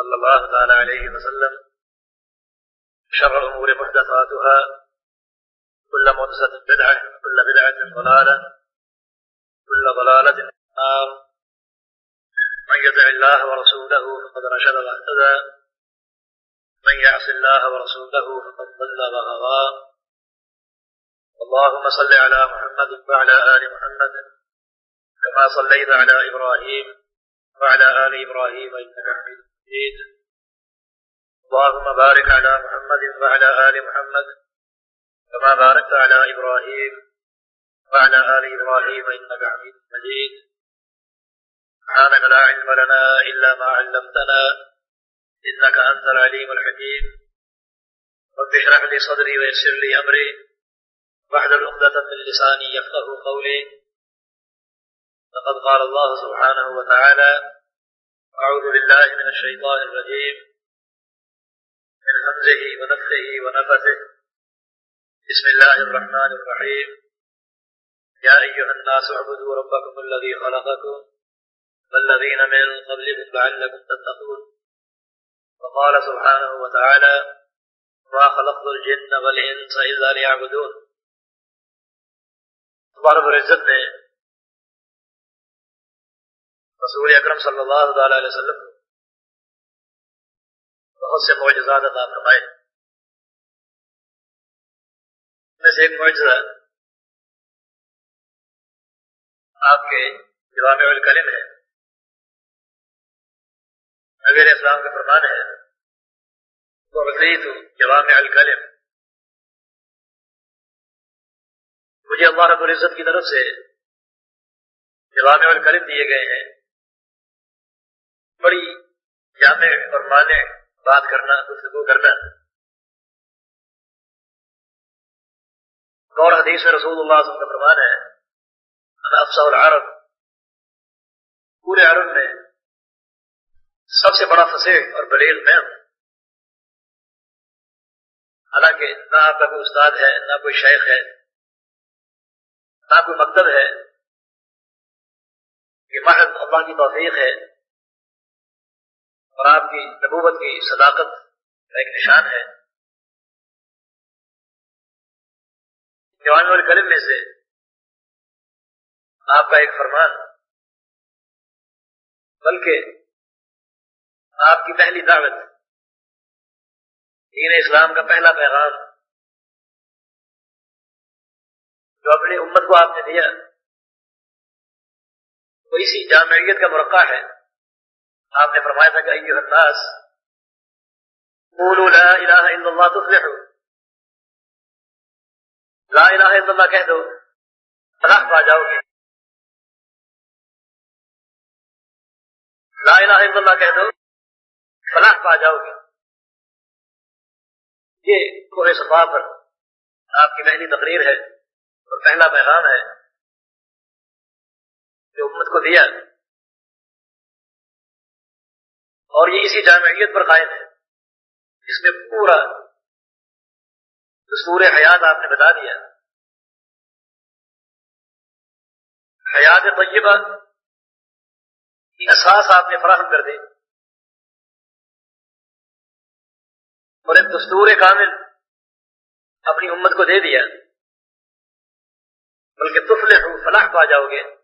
صلى الله تعالى عليه وسلم شر الأمور محدثاتها، كل محدثة بدعة، كل بدعة ضلالة، كل ضلالة في النار. من يطع الله ورسوله فقد رشد واهتدى من يعص الله ورسوله فقد ضل وغوى. اللهم صل على محمد وعلى آل محمد كما صليت على إبراهيم وعلى آل إبراهيم إنك حميد مجيد اللهم بارك على محمد وعلى آل محمد كما باركت على إبراهيم وعلى آل إبراهيم إنك حميد مجيد. سبحانك لا علم لنا إلا ما علمتنا إنك أنت العليم الحكيم. رب اشرح لي صدري ويسر لي أمري. واحلل عقدة من لساني يفقه قولي. لقد قال الله سبحانه وتعالى أعوذ بالله من الشيطان الرجيم. من همزه ونفخه ونفثه. بسم الله الرحمن الرحيم. يا أيها الناس اعبدوا ربكم الذي خلقكم والذين من قبلكم لعلكم تتقون. وقال سبحانه وتعالى ما خلقت الجن والإنس إلا ليعبدون. تبارک العزت نے رسول اکرم صلی اللہ تعالی علیہ وسلم بہت سے معجزات عطا فرمائے۔ میں سے ایک معجزہ آپ کے جوامع الکلم ہے۔ نبی علیہ السلام کا فرمان ہے تو جوامع الکلم مجھے اللہ رب العزت کی طرف سے جوامع الکلم دیے گئے ہیں۔ بڑی جامع اور مانے بات کرنا، گفتگو کرنا۔ اور حدیث رسول اللہ صلی اللہ علیہ وسلم کا فرمان ہے افسا العرب پورے عرب میں سب سے بڑا فصیح اور بلیغ میں ہوں۔ حالانکہ نہ آپ کا کوئی استاد ہے، نہ کوئی شیخ ہے، نہ کوئی مکتب ہے یہ محض اللہ کی توفیق ہے۔ اور آپ کی نبوت کی صداقت کا ایک نشان ہے۔ جوان الکلم میں سے آپ کا ایک فرمان، بلکہ آپ کی پہلی دعوت، دین اسلام کا پہلا پیغام، جو اپنی امت کو آپ نے دیا، وہ اسی جامعیت کا مرقع ہے۔ آپ نے فرمایا تھا کہ ایوہ الناس قولوا لا الہ الا اللہ تفلحوا۔ لا الہ الا اللہ کہہ دو، فلاح پا جاؤ گے لا الہ الا اللہ کہہ دو، فلاح پا جاؤ گے یہ کوہ صفا پر آپ کی پہلی تقریر ہے اور پہلا پیغام ہے جو امت کو دیا۔ اور یہ اسی جامعیت پر قائم ہے۔ جس میں پورا دستور حیات آپ نے بتا دیا۔ حیات طیبہ کی اساس آپ نے فراہم کر دی۔ اور ایک دستور کامل اپنی امت کو دے دیا۔ بلکہ تفل فلاح پا جاؤ گے۔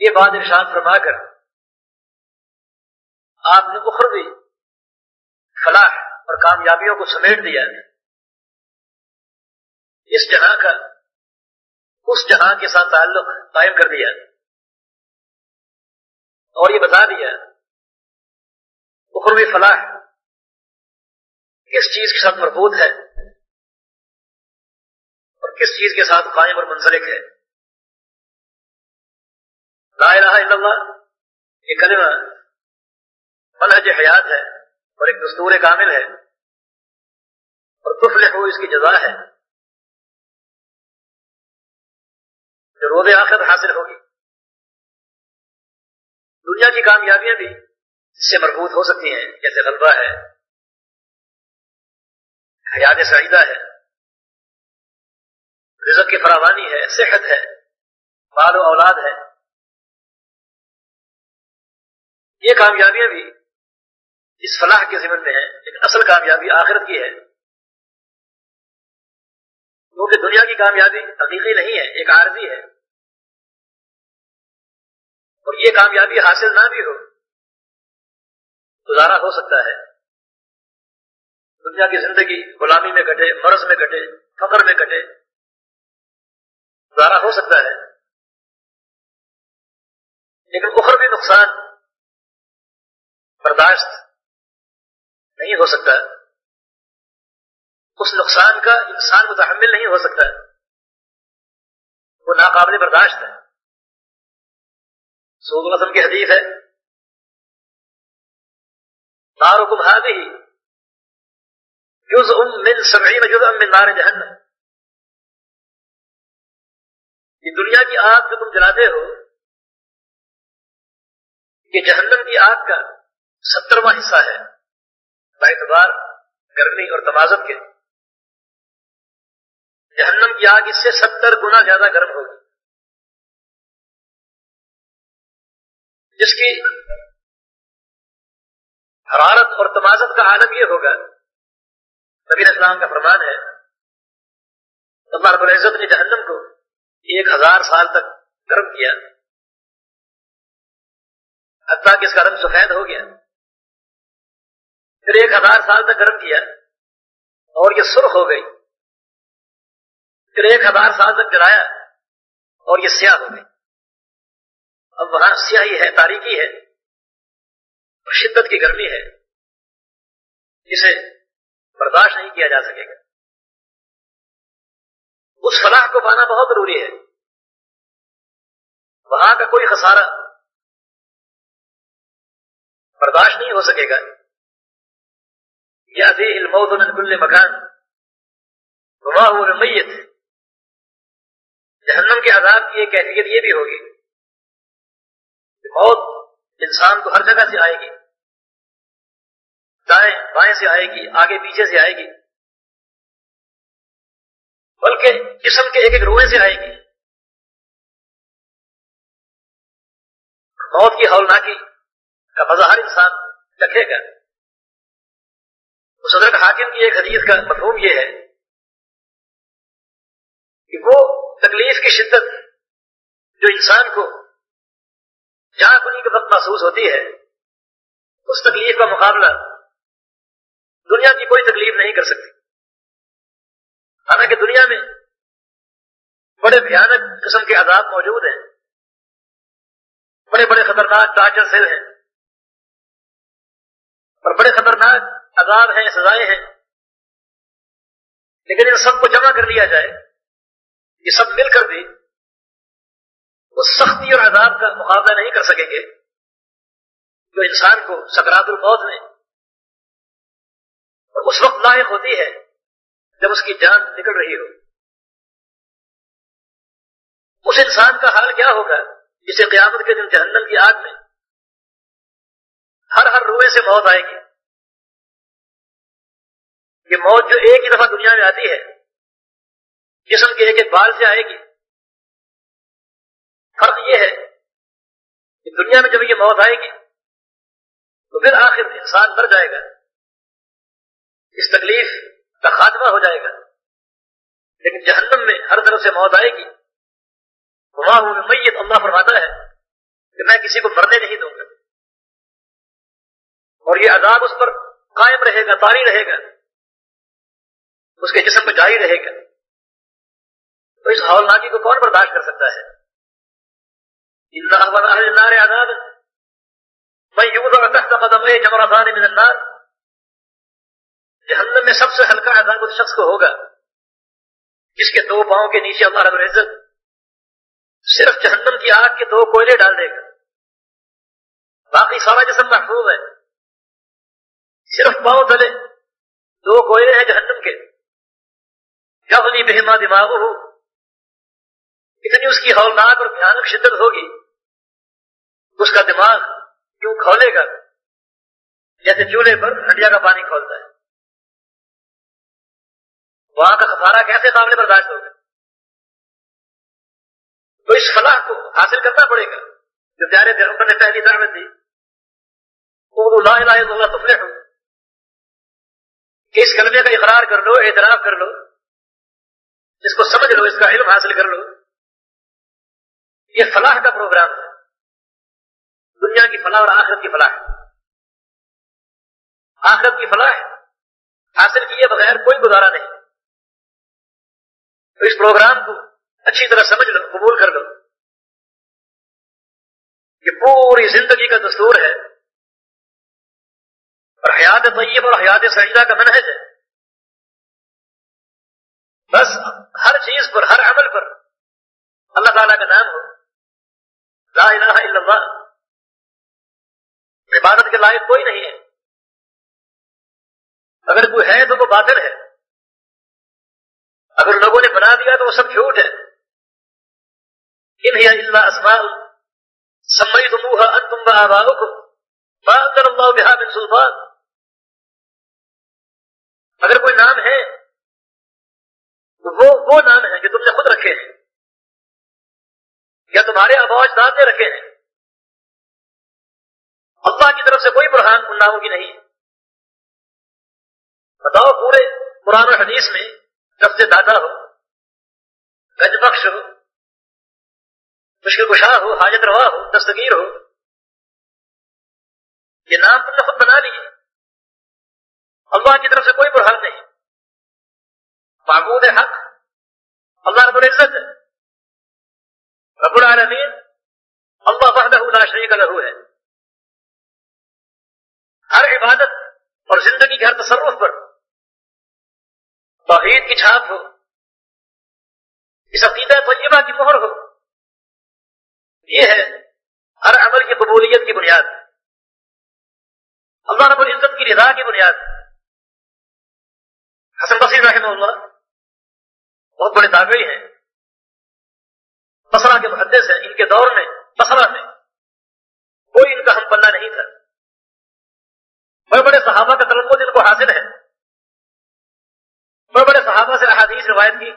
یہ بات ارشاد فرما کر آپ نے اخروی فلاح اور کامیابیوں کو سمیٹ دیا اس جہاں کا اس جہاں کے ساتھ تعلق قائم کر دیا اور یہ بتا دیا اخروی فلاح کس چیز کے ساتھ مربوط ہے اور کس چیز کے ساتھ قائم اور منسلک ہے۔ لا الہ الا اللہ، یہ کلمہ منہج حیات ہے اور ایک دستور کامل ہے اور تفلح اس کی جزا ہے جو روز آخر حاصل ہوگی۔ دنیا کی کامیابیاں بھی اس سے مربوط ہو سکتی ہیں، جیسے غلبہ ہے، حیات سعیدہ ہے، رزق کی فراوانی ہے، صحت ہے، مال و اولاد ہے۔ یہ کامیابیاں بھی اس فلاح کے ذمن میں ہیں لیکن اصل کامیابی آخرت کی ہے۔ کیونکہ دنیا کی کامیابی حقیقی نہیں ہے، ایک عارضی ہے۔ اور یہ کامیابی حاصل نہ بھی ہو، گزارا ہو سکتا ہے۔ دنیا کی زندگی غلامی میں کٹے، مرض میں کٹے، فخر میں کٹے، گزارا ہو سکتا ہے۔ لیکن اخر بھی نقصان برداشت نہیں ہو سکتا۔ اس نقصان کا انسان متحمل نہیں ہو سکتا۔ وہ ناقابل برداشت ہے۔ سعود السلم کی حدیث ہے۔ نارکم ہادی جز ام من سبعین جز ام من نار جہنم۔ یہ دنیا کی آگ جو تم جلاتے ہو، یہ جہنم کی آگ کا سترواں حصہ ہے۔ اعتبار گرمی اور تمازت کے جہنم کی آگ اس سے ستر گنا زیادہ گرم ہوگی۔ جس کی حرارت اور تمازت کا عالم یہ ہوگا۔ نبی اسلام کا فرمان ہے، اللہ رب العزت نے جہنم کو ایک ہزار سال تک گرم کیا، حتیٰ کہ اس کا رنگ سفید ہو گیا۔ پھر ایک ہزار سال تک گرم کیا اور یہ سرخ ہو گئی پھر ایک ہزار سال تک جلایا اور یہ سیاہ ہو گئی۔ اب وہاں سیاہی ہے تاریخی ہے، اور شدت کی گرمی ہے، جسے برداشت نہیں کیا جا سکے گا۔ اس فلاح کو پانا بہت ضروری ہے۔ وہاں کا کوئی خسارہ برداشت نہیں ہو سکے گا۔ یا الموت من کل مکان میت جہنم کے عذاب کی ایک کیفیت یہ بھی ہوگی موت انسان کو ہر جگہ سے آئے گی. دائیں بائیں سے آئے گی، آگے پیچھے سے آئے گی. بلکہ جسم کے ایک ایک روئے سے آئے گی. موت کی ہولناکی کا مزہ ہر انسان رکھے گا. صدرت حاکم کی ایک حدیث کا مفہوم یہ ہے کہ وہ تکلیف کی شدت جو انسان کو جہاں کنی کے وقت محسوس ہوتی ہے، اس تکلیف کا مقابلہ دنیا کی کوئی تکلیف نہیں کر سکتی۔ حالانکہ دنیا میں بڑے بھیانک قسم کے عذاب موجود ہیں، بڑے بڑے خطرناک ٹارچر سیل ہیں۔ اور بڑے خطرناک عذاب ہیں، سزائیں ہیں۔ لیکن ان سب کو جمع کر لیا جائے، یہ سب مل کر بھی وہ سختی اور عذاب کا مقابلہ نہیں کر سکیں گے جو انسان کو سکرات الموت میں اس وقت لاحق ہوتی ہے جب اس کی جان نکل رہی ہو۔ اس انسان کا حال کیا ہوگا جسے قیامت کے دن جہنم کی آگ میں ہر ہر روئے سے موت آئے گی۔ یہ موت جو ایک ہی دفعہ دنیا میں آتی ہے، جسم کے ایک ایک بال سے آئے گی۔ فرق یہ ہے کہ دنیا میں جب یہ موت آئے گی، تو پھر آخر انسان مر جائے گا۔ اس تکلیف کا خاتمہ ہو جائے گا۔ لیکن جہنم میں ہر طرف سے موت آئے گی۔ وہاں میت، اللہ فرماتا ہے کہ میں کسی کو مرنے نہیں دوں گا۔ اور یہ عذاب اس پر قائم رہے گا تاری رہے گا، اس کے جسم پہ جاری رہے گا۔ تو اس ہولناکی کو کون برداشت کر سکتا ہے؟ آزاد میں من النار۔ جہنم میں سب سے ہلکا عذاب اس شخص کو ہوگا، جس کے دو پاؤں کے نیچے اللہ رب العزت صرف جہنم کی آگ کے دو کوئلے ڈال دے گا۔ باقی سارا جسم محفوظ ہے۔ صرف پاؤں تلے دو کوئلے ہیں جہنم کے۔ جبنی بہما دماغ ہو اتنی اس کی ہولناک اور بھیانک شدت ہوگی۔ اس کا دماغ کیوں کھولے گا؟ جیسے چولہے پر ہڈیا کا پانی کھولتا ہے۔ وہاں کا خسارہ کیسے قابل برداشت ہوگا؟ تو اس فلاح کو حاصل کرنا پڑے گا۔ جو پیارے پیغمبر نے پہلی دعوت دی لا الہ الا اللہ تفلح کہ اس کلمے کا اقرار کر لو، اعتراف کر لو، اس کو سمجھ لو، اس کا علم حاصل کر لو۔ یہ فلاح کا پروگرام ہے۔ دنیا کی فلاح اور آخرت کی فلاح آخرت کی فلاح حاصل کیے بغیر کوئی گزارا نہیں۔ تو اس پروگرام کو اچھی طرح سمجھ لو، قبول کر لو۔ یہ پوری زندگی کا دستور ہے۔ حیات طیب اور حیات سجدہ کا منحج ہے۔ بس ہر چیز پر، ہر عمل پر اللہ تعالیٰ کا نام ہو۔ لا الہ الا اللہ۔ عبادت کے لائق کوئی نہیں ہے۔ اگر کوئی ہے تو وہ باطل ہے۔ اگر لوگوں نے بنا دیا تو وہ سب جھوٹ ہے۔ انہیں اللہ اسمال سمئی تم تم بہا کو اللہ بہا من سلطان۔ اگر کوئی نام ہے، تو وہ وہ نام ہے جو تم نے خود رکھے ہیں۔ یا تمہارے آبا اجداد نے رکھے ہیں۔ اللہ کی طرف سے کوئی برہان ان ناموں کی نہیں۔ بتاؤ پورے قرآن حدیث میں سے دادا ہو گج بخش ہو، مشکل کشا ہو، حاجت روا ہو، دستگیر ہو، یہ نام تم نے خود بنا لیے۔ اللہ کی طرف سے کوئی برحان نہیں۔ معبود حق، اللہ رب العزت ہے۔ رب العالمین، اللہ وحدہ لا شریک لہو ہے۔ ہر عبادت اور زندگی کے ہر تصرف پر توحید کی چھاپ ہو، اس عقیدہ طیبہ کی مہر ہو۔ یہ ہے ہر عمل کی قبولیت کی بنیاد۔ اللہ رب العزت کی رضا کی بنیاد۔ حسن بصیر رحمہ اللہ بہت بڑے تابعی ہیں۔ بسرا کے محدث ہیں، ان کے دور میں بسرا میں۔ کوئی ان کا ہم پلہ نہیں تھا۔ بڑے بڑے صحابہ کا تلقت ان کو حاصل ہے۔ بڑے بڑے صحابہ سے احادیث روایت کی۔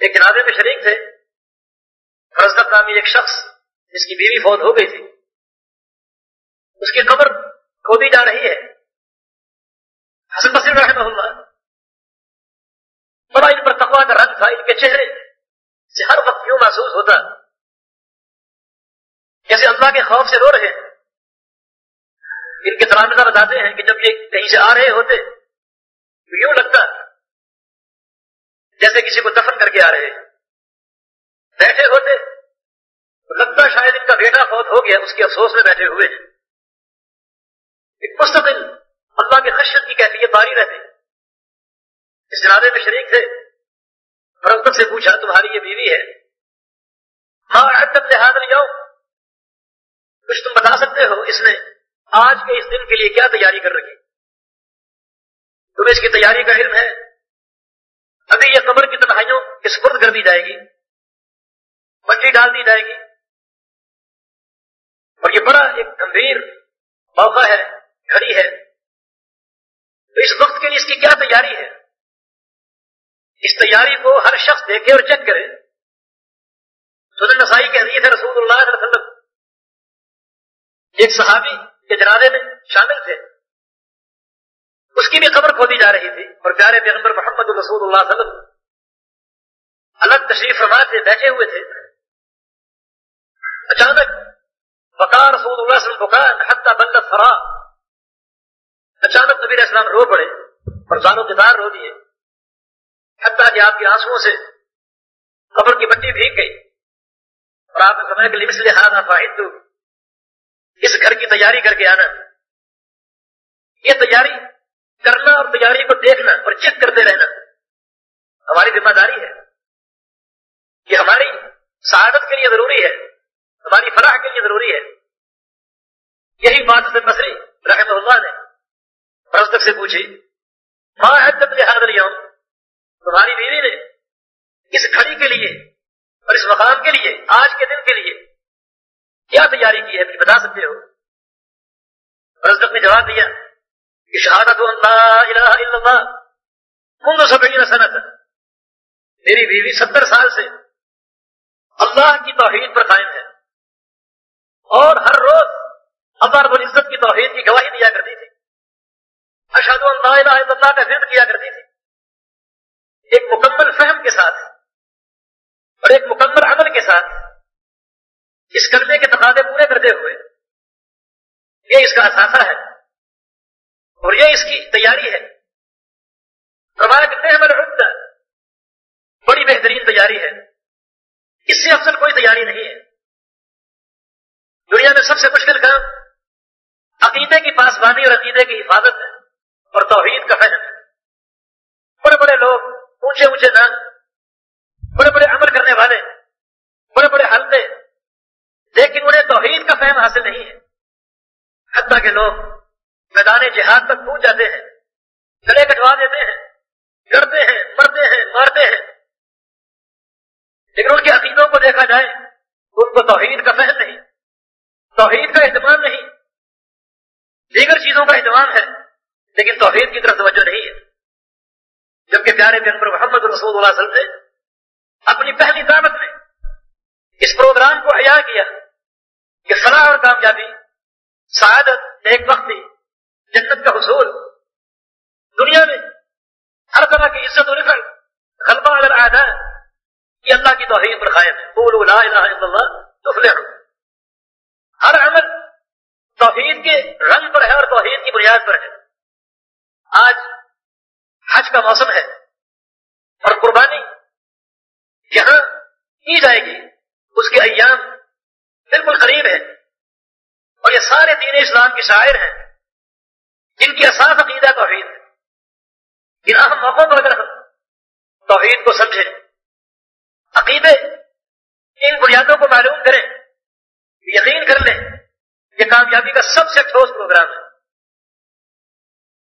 ایک جنازے میں شریک تھے۔ فرزدت نامی ایک شخص جس کی بیوی فوت ہو گئی تھی۔ اس کی قبر کھودی جا رہی ہے۔ حسن بصیر رحمہ اللہ بڑا ان پر تقوا کا رنگ تھا، ان کے چہرے سے ہر وقت کیوں محسوس ہوتا جیسے اللہ کے خوف سے رو رہے ہیں۔ ان کے تلامزہ بتاتے ہیں کہ جب یہ کہیں سے آ رہے ہوتے تو یوں لگتا جیسے کسی کو دفن کر کے آ رہے۔ بیٹھے ہوتے تو لگتا شاید ان کا بیٹا فوت ہو گیا، اس کے افسوس میں بیٹھے ہوئے۔ ایک مستقل اللہ کے خشت کی کیفیت باری رہتے اس جنازے میں شریک تھے۔ فرقت سے پوچھا، تمہاری یہ بیوی ہے؟ ہاں عدت لحاظ نہیں جاؤ کچھ تم بتا سکتے ہو اس نے آج کے اس دن کے لیے کیا تیاری کر رکھی؟ تمہیں اس کی تیاری کا علم ہے؟ ابھی یہ قبر کی تنہائیوں اس پرد کر دی جائے گی مچھلی ڈال دی جائے گی۔ اور یہ بڑا ایک گمبھیر موقع ہے، گھڑی ہے۔ تو اس وقت کے لیے اس کی کیا تیاری ہے؟ اس تیاری کو ہر شخص دیکھے اور چیک کرے۔ سن نسائی کے حدیث ہے رسول اللہ صلی اللہ علیہ وسلم۔ ایک صحابی کے جنازے میں شامل تھے۔ اس کی بھی خبر کھودی جا رہی تھی اور پیارے پیغمبر محمد رسول اللہ صلی اللہ علیہ وسلم الگ تشریف فرما سے بیٹھے ہوئے تھے۔ اچانک بکار رسول اللہ صلی اللہ علیہ وسلم بکار حتہ بند فرا اچانک نبی اسلام رو پڑے اور زانو کتار رو دیے۔ حتیٰ کہ آپ کے آنسو سے قبر کی مٹی بھیگ گئی۔ اور آپ نے سمجھا کہ لبس لحاظ فاہد تو اس گھر کی تیاری کر کے آنا۔ یہ تیاری کرنا اور تیاری کو دیکھنا اور چیک کرتے رہنا ہماری ذمہ داری ہے۔ یہ ہماری سعادت کے لیے ضروری ہے، ہماری فلاح کے لیے ضروری ہے۔ یہی بات سے بسری رحمہ اللہ نے تک سے پوچھی ماں حدت حاضر یوم تمہاری بیوی نے اس گھڑی کے لیے اور اس مقام کے لیے، آج کے دن کے لیے کیا تیاری کی ہے؟ بتا سکتے ہو؟ رزق نے جواب دیا کہ شہادت اللہ الہ الا اللہ، منذ سبعین سنت۔ میری بیوی ستر سال سے اللہ کی توحید پر قائم ہے اور ہر روز اللہ رب العزت کی توحید کی گواہی دیا کرتی تھی اشہد اللہ کا ذکر کیا کرتی تھی۔ ایک مکمل فہم کے ساتھ اور ایک مکمل عمل کے ساتھ اس کلمے کے تقاضے پورے کرتے ہوئے یہ اس کا اثاثہ ہے اور یہ اس کی تیاری ہے۔ فرمایا بڑی بہترین تیاری ہے۔ اس سے افضل کوئی تیاری نہیں ہے۔ دنیا میں سب سے مشکل کام عقیدے کی پاسبانی اور عقیدے کی حفاظت ہے۔ اور توحید کا فہم بڑے بڑے لوگ اونچے اونچے نام بڑے بڑے عمل کرنے والے. بڑے بڑے حلقے. لیکن انہیں توحید کا فہم حاصل نہیں ہے. حتیٰ کہ لوگ میدان جہاد تک پہنچ جاتے ہیں. گلے کٹوا دیتے ہیں. کرتے ہیں، مرتے ہیں، مارتے ہیں. لیکن ان کے عقیدوں کو دیکھا جائے تو ان کو توحید کا فہم نہیں. توحید کا اہتمام نہیں. دیگر چیزوں کا اہتمام ہے. لیکن توحید کی طرف توجہ نہیں ہے۔ جبکہ پیارے پیغمبر محمد رسول اللہ علیہ وسلم نے اپنی پہلی دعوت میں اس پروگرام کو حیا کیا کہ فلاح اور کامیابی، سعادت ایک وقتی جنت کا حصول، دنیا میں ہر طرح کی عزت و رفت غلبہ اگر آدھا یہ اللہ کی توحید پر قائم ہے۔ بولو لا الہ الا اللہ تفلح ہر عمل توحید کے رنگ پر ہے اور توحید کی بنیاد پر ہے۔ آج حج کا موسم ہے اور قربانی جہاں کی جائے گی۔ اس کے ایام بالکل قریب ہے اور یہ سارے دین اسلام کے شاعر ہیں، جن کی اساس عقیدہ توحید ہے۔ ان اہم موقعوں پر اگر ہم توحید کو سمجھیں، عقیدے ان بنیادوں کو معلوم کریں، یقین کر لیں، یہ کامیابی کا سب سے ٹھوس پروگرام ہے۔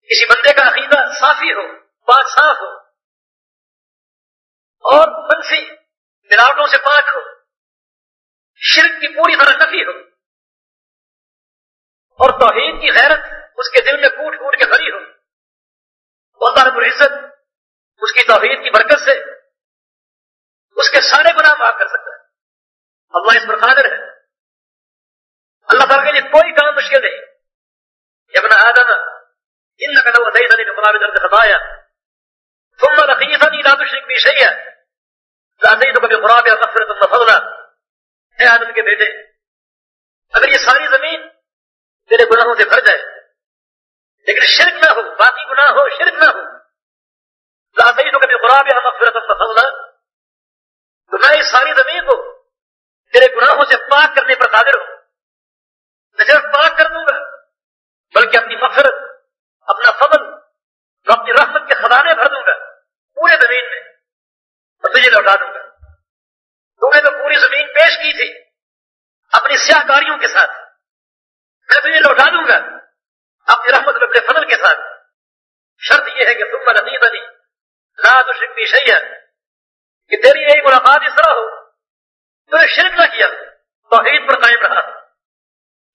کسی بندے کا عقیدہ صافی ہو بات صاف ہو، اور منفی ملاوٹوں سے پاک ہو، شرک کی پوری طرح نفی ہو، اور توحید کی غیرت اس کے دل میں کوٹ کوٹ کے بھری ہو۔ اللہ رب العزت اس کی توحید کی برکت سے اس کے سارے گناہ معاف کر سکتا ہے۔ اللہ اس پر قادر ہے۔ اللہ تعالیٰ کے لیے کوئی کام مشکل نہیں۔ ابن آدم ان کا لو ادائی مقابل درد خطایا ثم لقيتني لا تشرك بي شيئا. لاتيتك بقراب مغفرة وفضلا. اے آدم کے بیٹے اگر یہ ساری زمین تیرے گناہوں سے بھر جائے لیکن شرک نہ ہو باقی گناہ ہو شرک نہ ہو لاتيتك بقراب مغفرة وفضلا. تو میں اس ساری زمین کو تیرے گناہوں سے پاک کرنے پر قادر ہوں میں صرف پاک کر دوں گا بلکہ اپنی مغفرت اپنا فضل اپنی رحمت کے خزانے بھر دوں گا، پورے زمین میں۔ اور تجھے لوٹا دوں گا۔ تو نے تو پوری زمین پیش کی تھی، اپنی سیاہ کاریوں کے ساتھ۔ میں تجھے لوٹا دوں گا، اپنی رحمت اپنے فضل کے ساتھ۔ شرط یہ ہے کہ تم بنی بنی لا تو شکتی شہی کہ تیری یہی ملاقات اس طرح ہو تو نے شرک نہ کیا، توحید پر قائم رہا۔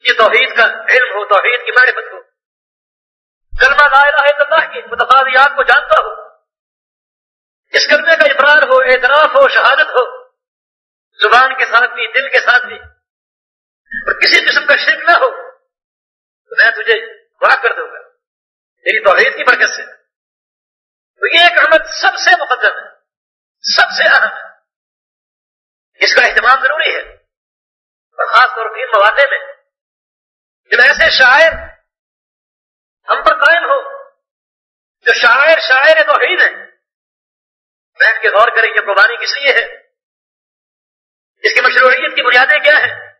یہ توحید کا علم ہو، توحید کی معرفت ہو۔ کلمہ لا الہ الا اللہ کی متفادیات کو جانتا ہو اس کلمے کا اقرار ہو، اعتراف ہو، شہادت ہو۔ زبان کے ساتھ بھی، دل کے ساتھ بھی۔ اور کسی قسم کا شرک نہ ہو۔ تو میں تجھے دعا کر دوں گا۔ تیری توحید کی برکت سے۔ تو یہ ایک عمل سب سے مقدم ہے، سب سے اہم ہے۔ اس کا اہتمام ضروری ہے۔ اور خاص طور پر مواقع میں جب ایسے شاعر ہم پر قائم ہو۔ جو شاعر شاعر توحید ہیں بیٹھ کے غور کریں یہ قربانی کس لیے ہے۔ اس کی مشروعیت کی بنیادیں کیا ہیں؟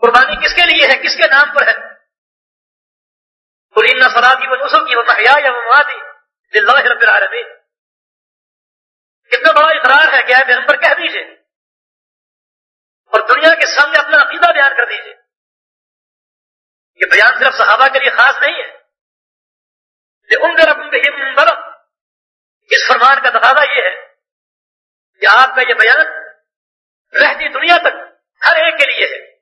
قربانی کس کے لیے ہے؟ کس کے نام پر ہے؟ پورین فراتی و نسل کی وہ محیا یا ممادی دلہ رب العالمین کتنا بڑا اقرار ہے کہ پیغمبر کہہ دیجیے اور دنیا کے سامنے اپنا عقیدہ بیان کر دیجیے یہ بیان صرف صحابہ کے لیے خاص نہیں ہے۔ ان کے اس فرمان کا دفاع یہ ہے کہ آپ کا یہ بیان رہتی دنیا تک ہر ایک کے لیے ہے۔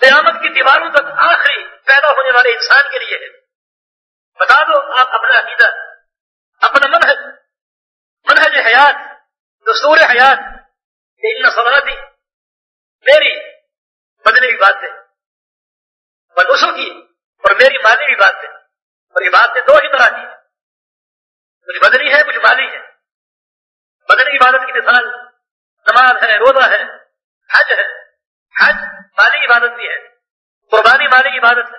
قیامت کی دیواروں تک آخری پیدا ہونے والے انسان کے لیے ہے۔ بتا دو آپ اپنا عقیدہ، اپنا منحج منحج حیات، دستور حیات ان سوالات میری بدنی بات ہے۔ بلوسوں کی اور میری مالی بھی بات ہے اور یہ باتیں دو ہی طرح کی کچھ بدنی ہے، کچھ مالی ہے۔ بدنی عبادت کی مثال، نماز ہے، روزہ ہے، حج ہے۔ حج مالی عبادت بھی ہے۔ قربانی مالی عبادت ہے۔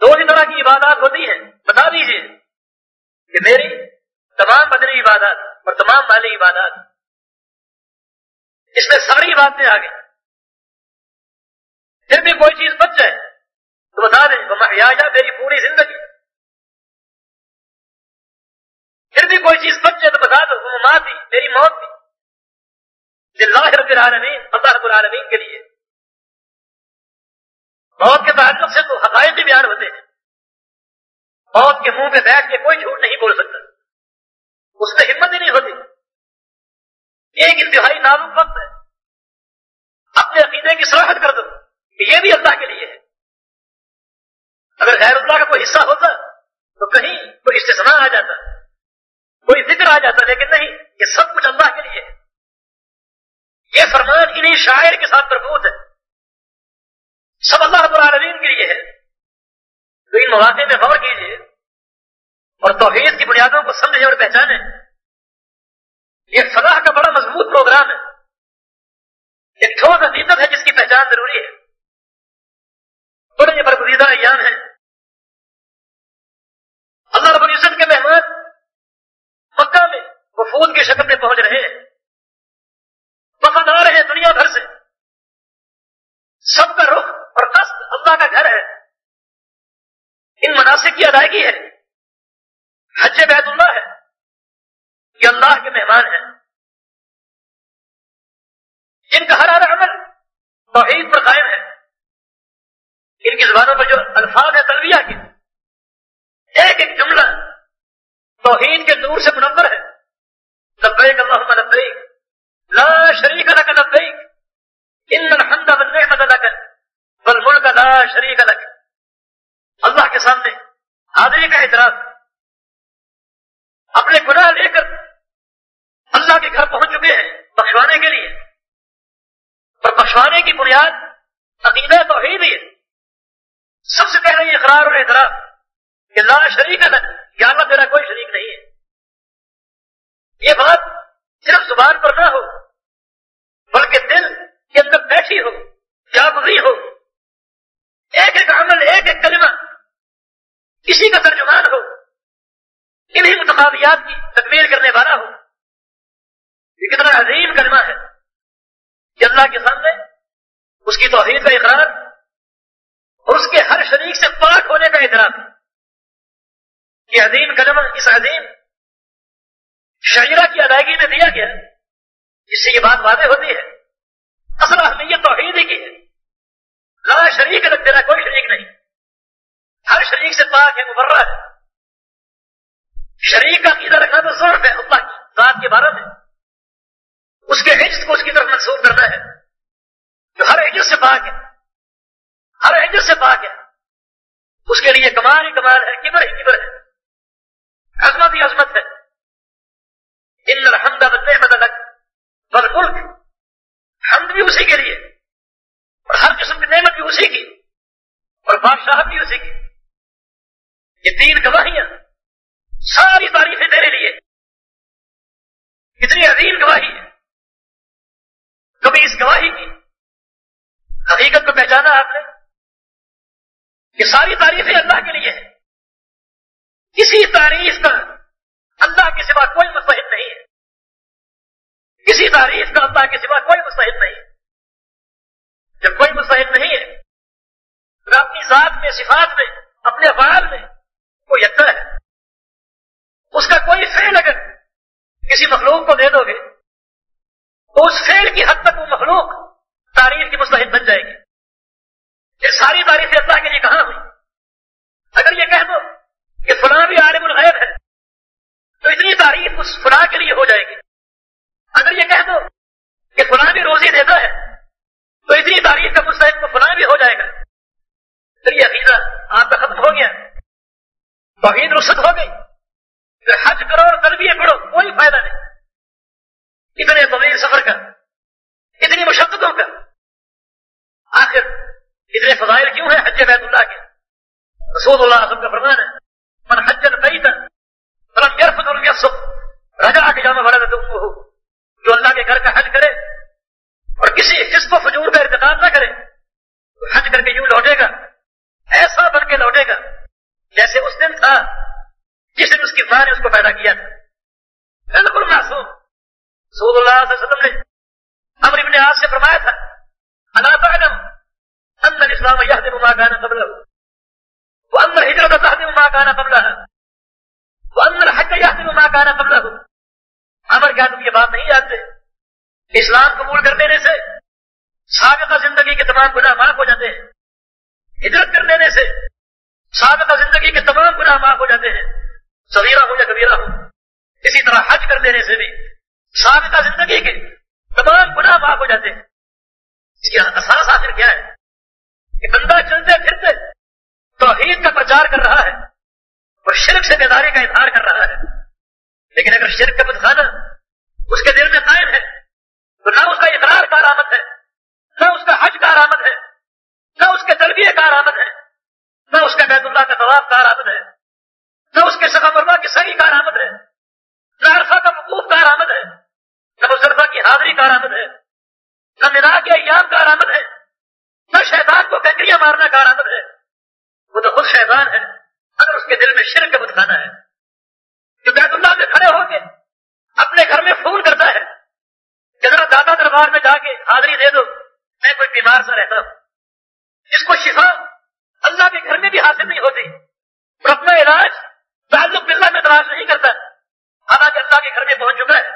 دو ہی طرح کی عبادات ہوتی ہیں۔ بتا دیجیے کہ میری تمام بدنی عبادات اور تمام مالی عبادات، اس میں ساری باتیں آ گئی پھر بھی کوئی چیز بچ جائے تو بتا دیں، وہ میری پوری زندگی۔ پھر بھی کوئی چیز بچ جائے تو بتا دو ماں تھی، میری موت تھی۔ اللہ رب العالمین، اللہ رب العالمین کے لیے۔ موت کے تعلق سے تو حقائق بھی بیان ہوتے ہیں۔ موت کے منہ پہ بیٹھ کے کوئی جھوٹ نہیں بول سکتا۔ اس میں ہمت ہی نہیں ہوتی۔ ایک انتہائی نازک وقت ہے۔ اپنے عقیدے کی سراہد کر دو۔ کہ یہ بھی اللہ کے لیے ہے۔ اگر غیر اللہ کا کوئی حصہ ہوتا تو کہیں کوئی استثناء آ جاتا، کوئی ذکر آ جاتا، لیکن نہیں، یہ سب کچھ اللہ کے لیے ہے۔ یہ فرمان انہیں شاعر کے ساتھ مربوط ہے۔ سب اللہ رب العالمین کے لیے ہے۔ تو ان مواقع میں غور کیجیے اور توحید کی بنیادوں کو سمجھیں اور پہچانے یہ فلاح کا بڑا مضبوط پروگرام ہے۔ ایک ٹھوس حقیقت ہے جس کی پہچان ضروری ہے۔ بڑے برگزیدہ ایام ہے اللہ رب العزت کے مہمان مکہ میں وفود کی شکل میں پہنچ رہے ہیں۔ وفد آ رہے ہیں دنیا بھر سے۔ سب کا رخ اور قصد اللہ کا گھر ہے۔ ان مناسب کی ادائیگی ہے۔ حج بیت اللہ ہے۔ یہ اللہ کے مہمان ہیں۔ جن کا ہر ہر عمل توحید پر قائم جو الفاظ ہے تلویہ کے، ایک ایک جملہ توحید کے نور سے منور ہے۔ لبیک اللہم لبیک، لا شریک لک لبیک، ان الحمد والنعمت لک، والملک لا شریک لک۔ اللہ کے سامنے حاضری کا اعتراض اپنے گناہ لے کر اللہ کے گھر پہنچ چکے ہیں بخشوانے کے لیے۔ اور بخشوانے کی بنیاد عقیدہ توحید ہی ہے۔ سب سے پہلے یہ اقرار اور اعتراف کہ لا شریک لک، یا اللہ تیرا کوئی شریک نہیں ہے۔ یہ بات صرف زبان پر نہ ہو، بلکہ دل کے اندر بیٹھی ہو، جاگری ہو۔ ایک ایک عمل، ایک ایک کلمہ کسی کا ترجمان ہو انہیں متقابیات کی تکمیل کرنے والا ہو۔ یہ کتنا عظیم کلمہ ہے۔ کہ اللہ کے سامنے اس کی توحید کا اقرار اور اس کے ہر شریک سے پاک ہونے کا اعتراف یہ عظیم کلمہ اس عظیم شعرہ کی ادائیگی میں دیا گیا جس سے یہ بات واضح ہوتی ہے۔ اصل اہمیت توحید ہی کی ہے۔ لا شریک الگ تیرا کوئی شریک نہیں۔ ہر شریک سے پاک ہے، مبرہ ہے۔ شریک کا قیدا رکھنا تو ضرورت ہے اللہ کی، ذات کے بارے میں۔ اس کے عجز کو اس کی طرف منسوخ کرنا ہے۔ جو ہر عجز سے پاک ہے۔ ہر عجز سے پاک ہے۔ اس کے لیے کمال ہی کمال ہے، کبر ہی کبر ہے۔ عظمت ہی عظمت ہے۔ ان الحمد نعمت الگ بل ملک۔ حمد بھی اسی کے لیے، اور ہر قسم کی نعمت بھی اسی کی، اور بادشاہ بھی اسی کی۔ یہ تین گواہیاں، ساری تعریفیں تیرے لیے۔ اتنی عظیم گواہی ہے۔ کبھی اس گواہی کی حقیقت کو پہچانا آپ نے؟ یہ ساری تعریفیں اللہ کے لیے ہے کسی تعریف کا اللہ کے سوا کوئی مستحد نہیں ہے۔ کسی تعریف کا اللہ کے سوا کوئی مستحد نہیں ہے۔ جب کوئی مستحد نہیں ہے تو اپنی ذات میں، صفات میں، اپنے افعال میں کوئی یکا ہے، اس کا کوئی فعل اگر کسی مخلوق کو دے دو گے، تو اس فعل کی حد تک وہ مخلوق تعریف کی مستحد بن جائے گی۔ یہ ساری تعریفیں اللہ کے لیے کہاں ہوئی؟ اگر یہ کہہ دو کہ فلاں بھی عالم الغیب ہے، تو اتنی تعریف اس فلاں کے لیے ہو جائے گی۔ اگر یہ کہہ دو کہ فلاں بھی روزی دیتا ہے، تو اتنی تعریف کا مستحق تو فلاں بھی ہو جائے گا۔ پھر یہ عقیدہ آپ کا ختم ہو گیا۔ توحید رخصت ہو گئی۔ پھر حج کرو اور تربیت پڑھو، کوئی فائدہ نہیں۔ اتنے طویل سفر کا، اتنی مشقتوں کا۔ آخر اتنے فضائل کیوں ہیں؟ حج بیت اللہ کے۔ رسول اللہ اعظم کا فرمان ہے، من حجن بیتا فلم یرفت ولم یفسق رجع کے جامع بڑا تمه جو اللہ کے گھر کا حج کرے اور کسی حسب و فجور کا ارتقاب نہ کرے تو حج کر کے یوں لوٹے گا ایسا بن کے لوٹے گا جیسے اس دن تھا جس دن اس کی ماں نے اس کو پیدا کیا تھا بالکل معصوم رسول اللہ صلی اللہ علیہ وسلم نے امر ابن عاص سے فرمایا تھا اللہ تعلم ان الاسلام يهدم ما كان قبله. وان الهجرة تهدم ما كان قبلها. وان الحج يهدم ما كان قبله. امر کیا تم یہ بات نہیں جانتے. اسلام قبول کر دینے سے سابقہ زندگی کے تمام گناہ معاف ہو جاتے ہیں. ہجرت کر دینے سے سابقہ زندگی کے تمام گناہ معاف ہو جاتے ہیں. صغیرہ ہو یا کبیرہ ہو، اسی طرح حج کر دینے سے بھی سابقہ زندگی کے تمام گناہ معاف ہو جاتے ہیں. اس کی احساس آخر کیا ہے؟ کہ بندہ چلتے پھرتے توحید کا پرچار کر رہا ہے اور شرک سے بیداری کا اظہار کر رہا ہے۔ لیکن اگر شرک کا بدخانہ اس کے دل میں قائم ہے، تو نہ اس کا اقرار کا علامت ہے، نہ اس کا حج کا علامت ہے، نہ اس کے تربیے کا علامت ہے، نہ اس کا بیت اللہ کا طواف کا علامت ہے، نہ اس کے سفا مربع کی صحیح کا علامت ہے، نہ عرفہ کا وقوف کا علامت ہے، نہ مصرفہ کی حاضری کا علامت ہے، نہ منا کے ایام کا علامت ہے۔ شیطان کو کنکریاں مارنا کا علامت ہے۔ وہ تو خود شیطان ہے۔ اگر اس کے دل میں شرک کا بتانا ہے، جو بیت اللہ میں کھڑے ہو کے اپنے گھر میں فون کرتا ہے کہ ذرا دادا دربار میں جا کے حاضری دے دو، میں کوئی بیمار سا رہتا ہوں۔ اس کو شفا اللہ کے گھر میں بھی حاصل نہیں ہوتی۔ اور اپنا علاج تعلق بلّہ میں تلاش نہیں کرتا۔ حالانکہ اللہ کے گھر میں پہنچ چکا ہے۔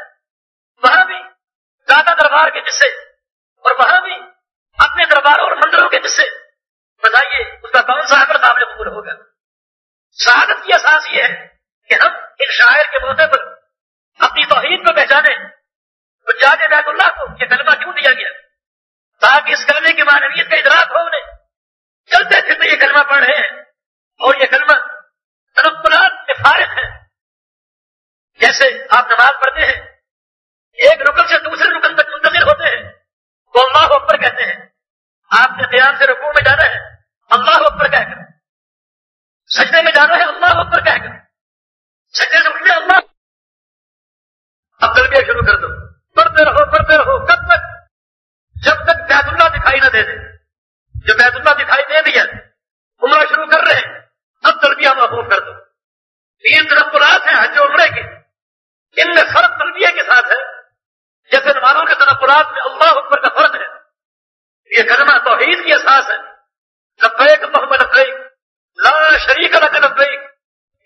وہاں بھی دادا دربار کے جسے اور وہاں بھی اپنے دربار اور مندروں کے جسے بتائیے، اس کا کون سا عمل قابل قبول ہوگا؟ شہادت کی احساس یہ ہے کہ ہم ایک شاعر کے موقع پر اپنی توحید کو پہچانے جاج بیت اللہ کو یہ کلمہ کیوں دیا گیا؟ تاکہ اس کلمے کی معنویت کا ادراک ہو انہیں۔ چلتے پھرتے یہ کلمہ پڑھ رہے ہیں اور یہ کلمہ تنقلات کے فارغ ہے جیسے آپ نماز پڑھتے ہیں، ایک رکن سے دوسرے رکن تک منتقل ہوتے ہیں۔ تو اللہ اکبر کہتے ہیں۔ آپ نے قیام سے رکوع میں جانا ہے، اللہ اکبر کہہ کر۔ سجدے میں جانا ہے، اللہ اکبر کہہ کر۔ سجدے سے اٹھنے اللہ اب تربیہ شروع کر دو۔ پڑھتے رہو پڑھتے رہو، کب تک؟ جب تک بیت اللہ دکھائی نہ دے دے۔ جو بیت اللہ دکھائی دے دیا، عمرہ شروع کر رہے ہیں، اب تربیہ محفوظ کر دو۔ تین تنقلات ہیں، حج عمرے کے۔ ان میں فرق تربیہ کے ساتھ ہے۔ جیسے نمازوں کے تنقلات میں اللہ اکبر کا فرق یہ کلمہ توحید کی احساس ہے۔ لبیک محمد لبیک لا شریک لک لبیک،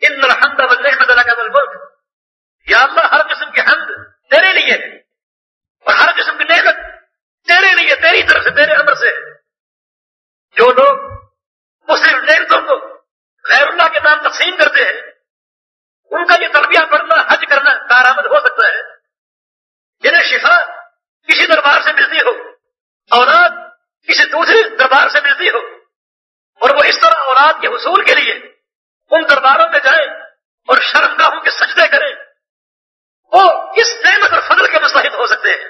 ان الحمد والنعمت لک والملک۔ یا اللہ، ہر قسم کی حمد تیرے لیے ہے۔ اور ہر قسم کی نعمت تیرے لیے، تیری طرف سے، تیرے امر سے جو لوگ مسلم نعمتوں کو غیر اللہ کے نام تقسیم کرتے ہیں، ان کا یہ تربیہ پڑھنا، حج کرنا کارآمد ہو سکتا ہے جنہیں شفا کسی دربار سے ملتی ہو اولاد کسی دوسرے دربار سے ملتی ہو اور وہ اس طرح اولاد کے حصول کے لیے ان درباروں میں جائیں اور شرم گاہوں کے سجدے کریں وہ کس نعمت اور فضل کے مستحد ہو سکتے ہیں۔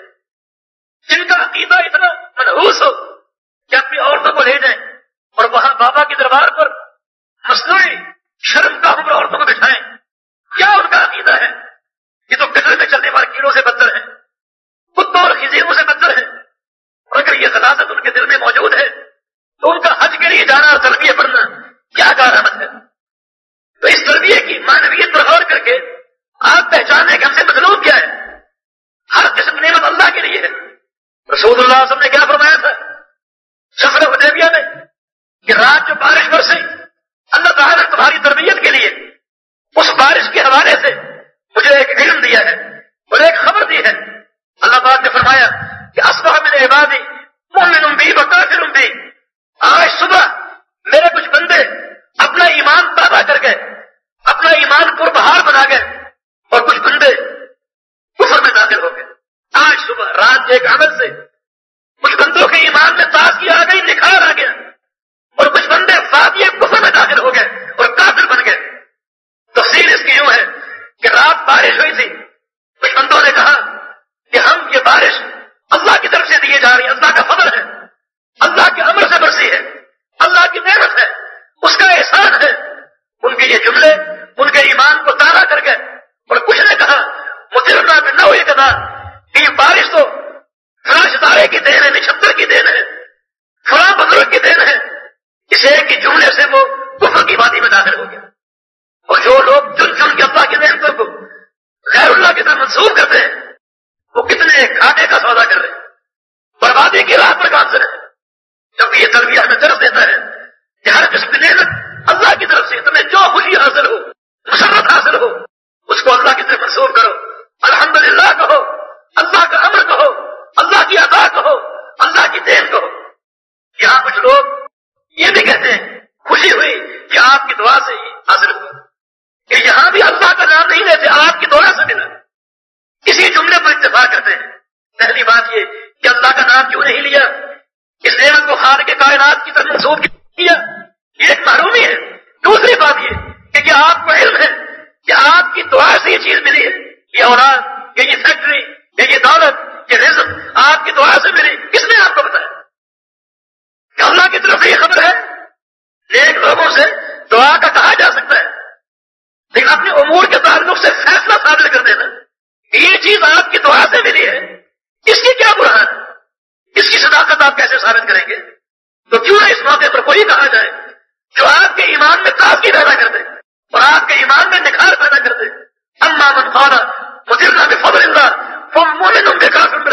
جن کا عقیدہ اتنا منحوس ہو کہ اپنی عورتوں کو لے جائیں اور وہاں بابا کے دربار پر مصنوعی شرم گاہوں پر عورتوں کو بٹھائیں۔ کیا ان کا عقیدہ ہے؟ یہ تو کچرے میں چلنے والے کیڑوں سے بدتر ہے۔ کتوں اور خزیروں سے بدتر ہے۔ اور اگر یہ غلازت ان کے دل میں موجود ہے تو ان کا حج کے لیے جانا اور تربیہ پڑھنا کیا کارآمد ہے؟ تو اس تربیت کی مانویت پر غور کر کے آپ پہچانے کہ ہم سے مطلوب کیا ہے؟ ہر قسم نعمت اللہ کے لیے ہے۔ رسول اللہ منسوخ کر رہے ہیں وہ کتنے کھانے کا سودا کر رہے ہیں۔ بربادی کی راہ پر کام کر رہے ہیں۔ جب یہ تربیت ہمیں درد دیتا ہے کہ ہر قسم کی نعمت اللہ کی طرف سے تمہیں جو خوشی حاصل ہو مسرت حاصل ہو، اس کو اللہ کی طرف منسوخ کرو۔ الحمدللہ کہو، اللہ کا امر کہو، اللہ کی ادا کہو، اللہ کی دین کہو۔ یہاں کچھ لوگ یہ بھی کہتے ہیں، خوشی ہوئی کہ آپ کی دعا سے ہی حاصل ہوا کہ یہاں بھی اللہ کا نام نہیں لیتے، آپ کی دعا سے ملا اسی جملے پر اتفاق کرتے ہیں۔ پہلی بات یہ کہ اللہ کا نام کیوں نہیں لیا؟ اس نعمت کو خان کے کائنات کی طرف منسوخ کیا؟ یہ ایک معرومی ہے۔ دوسری بات یہ کہ کیا آپ کو علم ہے؟ کہ آپ کی دعا سے یہ چیز ملی ہے؟ یہ اولاد کہ یہ فیکٹری کہ یہ دولت، یہ رزق آپ کی دعا سے ملی کس نے آپ کو بتایا؟ کہ اللہ کی طرف سے یہ خبر ہے؟ ایک لوگوں سے دعا کا کہا جا سکتا ہے۔ لیکن اپنے امور کے تعلق سے فیصلہ ثابت کر دینا۔ یہ چیز آپ کی دعا سے ملی ہے۔ اس کی کیا برہان؟ ہے اس کی صداقت آپ کیسے ثابت کریں گے؟ تو کیوں اس موقع پر کوئی کہا جائے جو آپ کے ایمان میں تازگی پیدا کر دے اور آپ کے ایمان میں نکھار پیدا کر دے؟ من خانہ مجھے فبر اللہ تم مومن ان کے کافر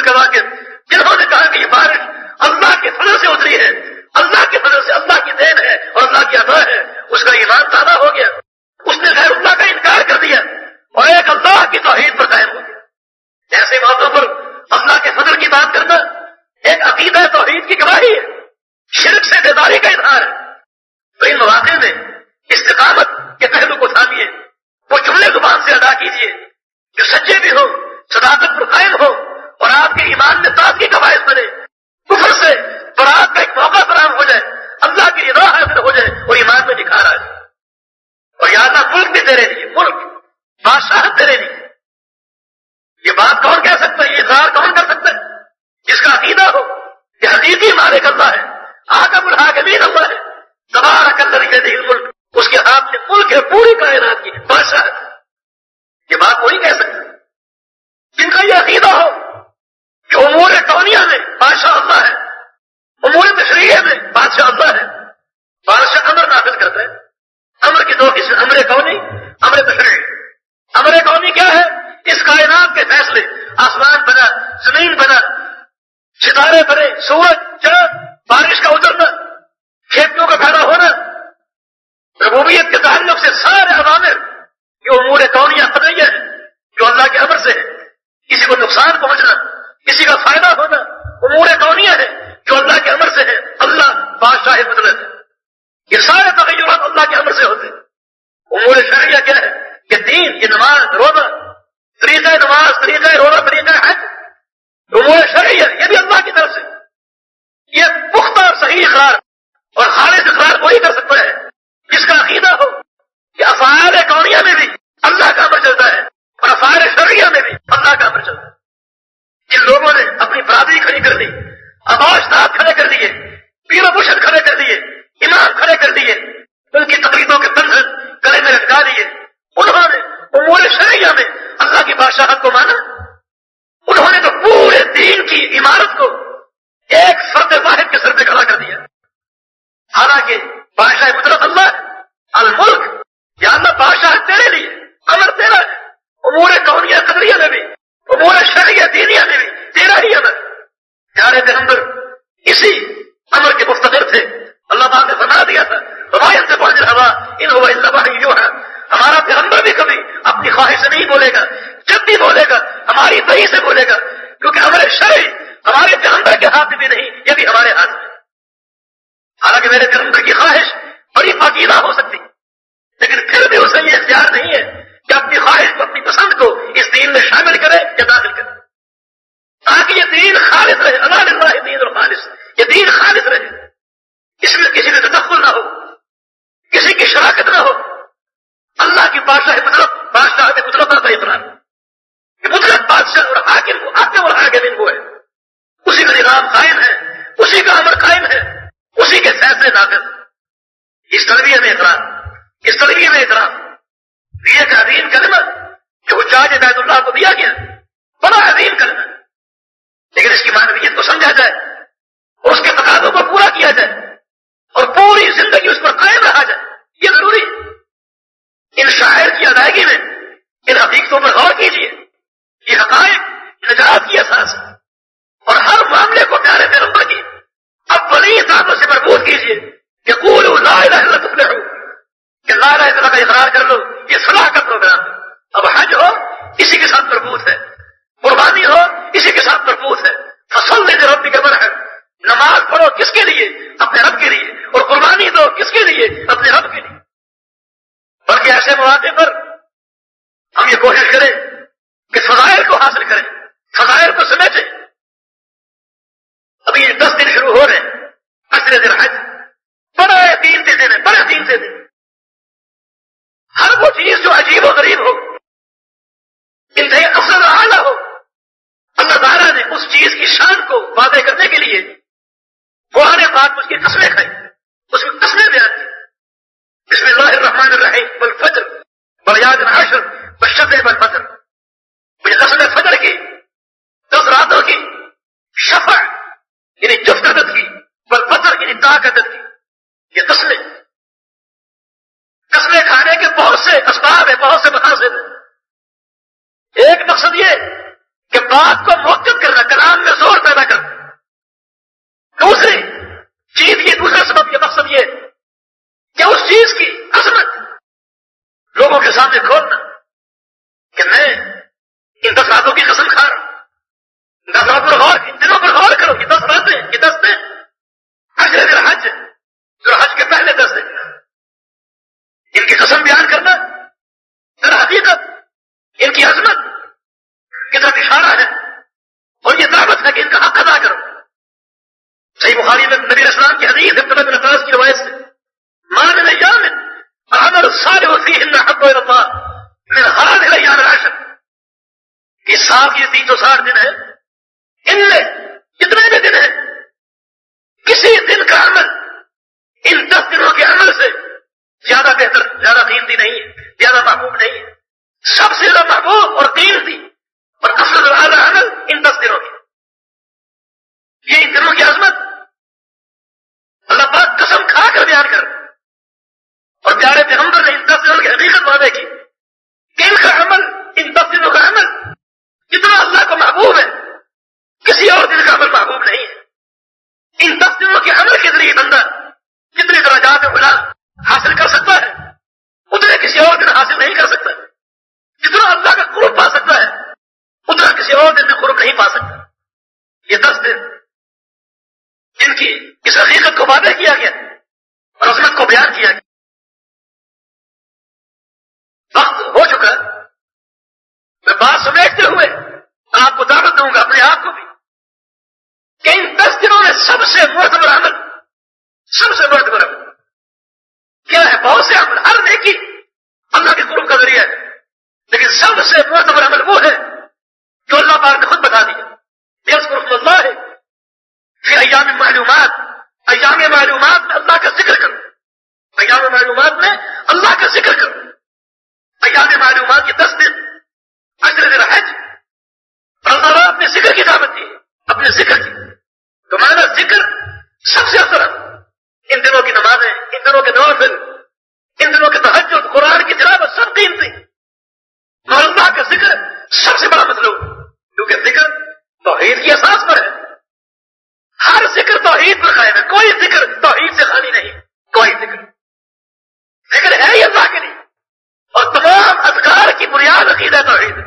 سورج چاند بارش کا اترنا گیا تھا۔ ہمارے سے پانچ ہوا، ان ہوا ہمارا پیغمبر بھی کبھی اپنی خواہش سے نہیں بولے گا، جب بھی بولے گا، ہماری دہی سے بولے گا، کیونکہ ہمارے شریر ہمارے پیغمبر کے ہاتھ بھی نہیں، یہ بھی ہمارے ہاتھ میں۔ حالانکہ میرے کرم کر لو، یہ صلاح کا پروگرام اب حج ہو، اسی کے ساتھ مربوط ہے۔ قربانی ہو، اسی کے ساتھ مربوط ہے۔ فصل دے ربی کا ہے، نماز پڑھو کس کے لیے؟ اپنے رب کے لیے۔ اور قربانی دو کس کے لیے؟ اپنے رب کے لیے۔ بلکہ ایسے مواقع پر ہم یہ کوشش کریں کہ فضائل کو حاصل کریں فضائل کو سمیٹیں ابھی یہ دس دن شروع ہو رہے ہیں اصل دن حج بڑے تین سے دن ہے بڑے تین سے دن ہر وہ چیز جو عجیب و غریب ہو انتہائی افضل اعلیٰ ہو اللہ تعالیٰ نے اس چیز کی شان کو واضح کرنے کے لیے قرآن پاک اس کی قسمیں کھائی اس میں قسمیں بیان کی بسم اللہ الرحمن الرحیم بالفجر بلیاد العشر بشب بالفجر مجھے قسم فجر کی دس راتوں کی شفع یعنی جفت عدد کی بالفجر یعنی طاق کی یہ قسمیں قسمیں کھانے کے بہت سے اسباب ہیں، بہت سے مقاصد ہیں۔ ایک مقصد یہ کہ بات کو موقع کرنا، کلام میں زور پیدا کرنا۔ دوسری چیز یہ دوسرا سبب یہ مقصد یہ کہ اس چیز کی عظمت لوگوں کے سامنے کھولنا کہ میں ان دس راتوں کی قسم کھا رہا ہوں دس رات پر غور ان دنوں پر غور کرو کہ دس راتیں یہ دس دن حج ہے حج جو حج کے پہلے دس دن ان کی قسم بیان کرنا در حقیقت ان کی عظمت کتنا اشارہ ہے اور یہ دعوت ہے کہ ان کا حق ادا کرو صحیح بخاری میں نبی اسلام کی حدیث ہے طلب نقاص کی روایت سے مان میں جامن عمل سارے وسیع حق و رفا من ہار ہے یار راشن اس کی تین سو ساٹھ دن ہے ان میں جتنے بھی دن ہیں، کسی دن کا عمل، ان دس دنوں کے عمل سے زیادہ بہتر، زیادہ قیمتی نہیں ہے زیادہ محبوب نہیں۔ ہے سب سے زیادہ محبوب اور قیمتی اور افضل اعلیٰ عمل ان دس دنوں کے۔ یہ ان دنوں کی عظمت۔ اللہ پاک قسم کھا کر بیان کر۔ اور پیارے پیغمبر نے ان دس دنوں کی حقیقت وعدے کی کہ ان کا عمل ان دس دنوں کا عمل جتنا اللہ کو محبوب ہے، کسی اور دن کا عمل محبوب نہیں ہے۔ ان دس دنوں کے عمل کے ذریعے بندہ جتنے درجات بلا حاصل کر سکتا ہے اتنے کسی اور دن حاصل نہیں کر سکتا۔ جتنا اللہ کا قرب پا سکتا ہے، اتنا کسی اور دن میں قرب نہیں پا سکتا۔ یہ دس دن جن کی اس حقیقت کو واضح کیا گیا اور عظمت کو بیان کیا گیا۔ وقت ہو چکا میں بات سمیٹتے ہوئے آپ کو دعوت دوں گا اپنے آپ کو بھی کہ ان دس دنوں میں سب سے مرتبر عمل سب سے مرتبر عمل کیا ہے بہت سے عمل ہر نیکی اللہ کے قرب کا ذریعہ ہے لیکن سب سے مرتبر عمل وہ ہے جو اللہ پاک نے خود بتا دیا یس قرف اللہ ہے پھر ایام معلومات ایام معلومات میں اللہ کا ذکر کرو ایام معلومات میں اللہ کا ذکر کرو ایام معلومات کی دس دن اجر دن حج اللہ اپنے ذکر کی دعوت دی اپنے ذکر کی تمہارا ذکر سب سے اثر ان دنوں کی نمازیں ان دنوں کے نوافل ان دنوں کے تحجد قرآن کی تلاوت سب قیمتی اور اللہ کا ذکر سب سے بڑا مطلب کیونکہ ذکر توحید کی اساس پر ہے ہر ذکر توحید پر قائم ہے کوئی ذکر توحید سے خالی نہیں کوئی ذکر ذکر ہے ہی اللہ کے لیے اور تمام اذکار کی بنیاد عقیدہ توحید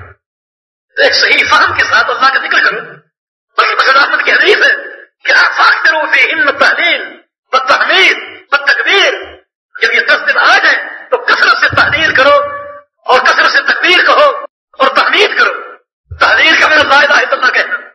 ایک کے ساتھ اللہ کا ذکر کرو۔ بلکہ بشر احمد کی حدیث ہے کیا آپ کرو فی ہند تحلیل بد تحمید بد تقبیر جب یہ دس دن آ جائیں تو کثرت سے تحلیل کرو اور کثرت سے تقبیر کہو اور تحمید کرو۔ تحریر کا میرا لا الہ الا اللہ کہنا۔